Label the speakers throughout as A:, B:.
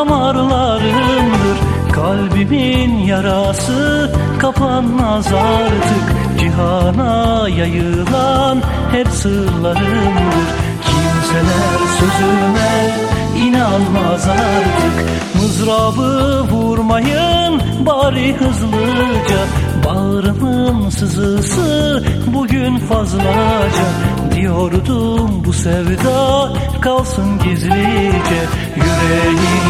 A: damarlarımdır. Kalbimin yarası kapanmaz artık. Cihana yayılan hep sırlarımdır. Kimseler sözüme inanmaz artık. Mızrabı vurmayın bari hızlıca. Bağrımın sızısı bugün fazlaca. Diyordum bu sevda kalsın gizlice. Yüreğim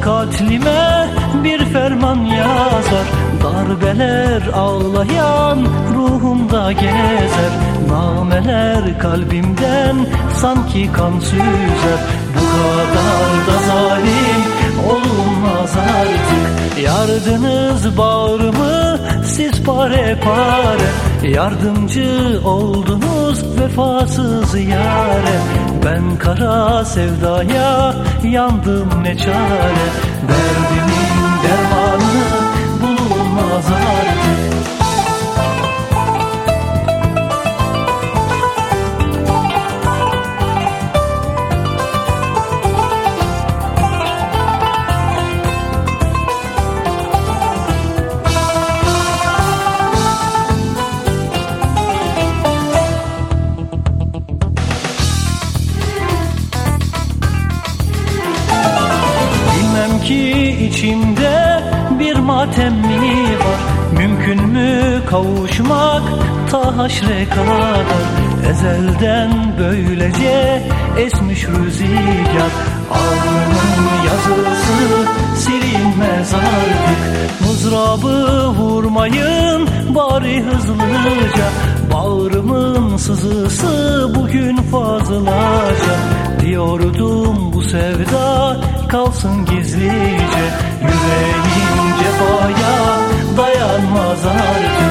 A: katlime bir ferman yazar. Darbeler ağlayan ruhumda gezer. Nameler kalbimden sanki kan süzer. Bu kadar da zalim olunmaz artık. Yardınız bağrımı siz pare pare. Yardımcı oldunuz vefasız yare Ben kara sevdaya yandım ne çare? Derdimin dermanı ki içimde bir matem mi var? Mümkün mü kavuşmak ta haşre kadar? Ezelden böylece esmiş rüzgar. Alnımın yazısı silinmez artık. Mızrabı vurmayın bari hızlıca. Bağrımın sızısı bugün fazlaca Diyordum bu sevda kalsın gizlice. Yüreğim cefaya dayanmaz artık